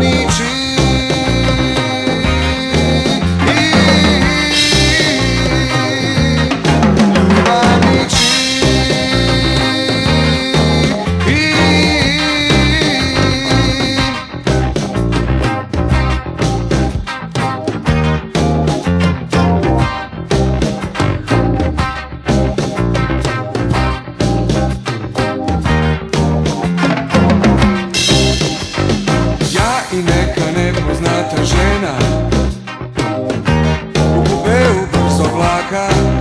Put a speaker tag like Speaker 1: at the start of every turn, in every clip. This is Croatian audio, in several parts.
Speaker 1: need you. marca.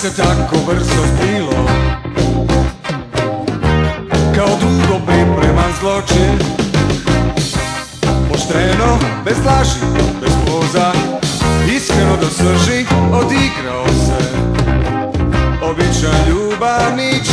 Speaker 1: se tako brzo zbilo. Kao dugo pripreman zločin. Poštreno, bez laži, bez poza. Iskreno do srži, odigrao se. Običan ljubav, nič